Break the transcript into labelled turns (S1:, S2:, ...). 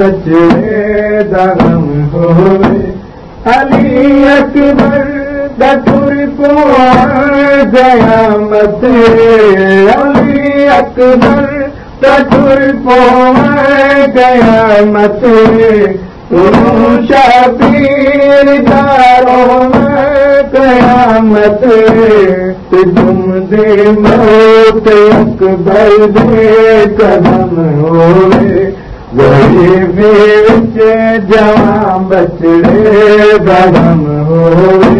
S1: बचड़े दरम हो अली अकबर दतुर को गया मत अली अकबर दतुर को गया मत शबीर दारो गया मत तुम दे कदम होवे जवां बचड़े कदम होवे